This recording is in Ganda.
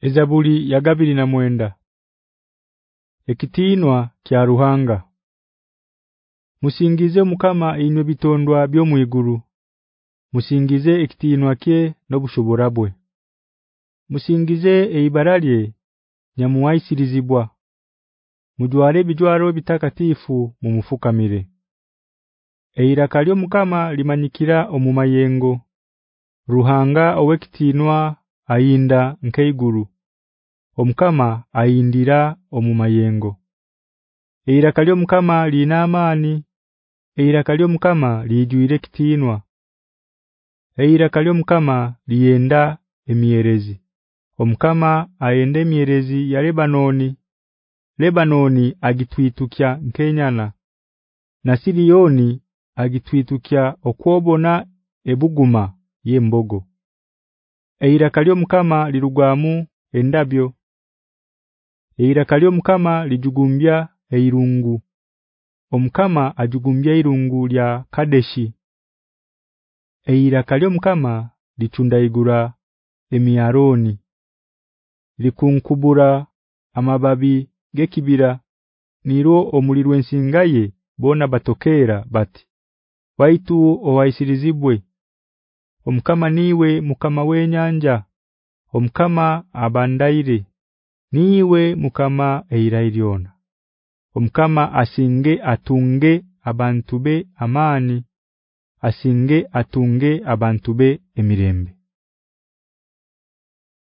Ezabuli yagabiri na mwenda. Ekitinwa kya ruhanga. Musingize mukama inyo bitondwa byo muiguru Musingize ekitinwa kye nobushoborabwe Musingize eibaralye nyamuwaisirizibwa Mujware bijwaro bitakatifu mumufukamire Eira kalyo mukama limanyikira omumayengo. Ruhanga owekitinwa ayinda nkeiguru. Omukama ayindira omumayengo Eira kalyo mukama lina amani Eira kalyo mukama lijuire kitinwa Eira kalyo mukama liyenda emierezi Omukama ayende emierezi ya Lebanoni Lebanoni agitwitukya nkenyana. Na Sirioni agitwitukya okwobona ebuguma yembogo Eira kalyo mukama lirugwamu endabyo. Eira kalyo mukama lijugumbya eirungu. Omukama ajugumbya irungu lya Kadeshi. Eira kalyo mukama litunda igura emiyaroni. likunkubura amababi gekibira. Niro omulirwe nsingaye bona batokera bati waitu owaisirizibwe omukama niwe mukama wenyanja omukama abandaire niwe mukama eirairiona omukama asinge atunge abantu be amani asinge atunge abantu be emirembe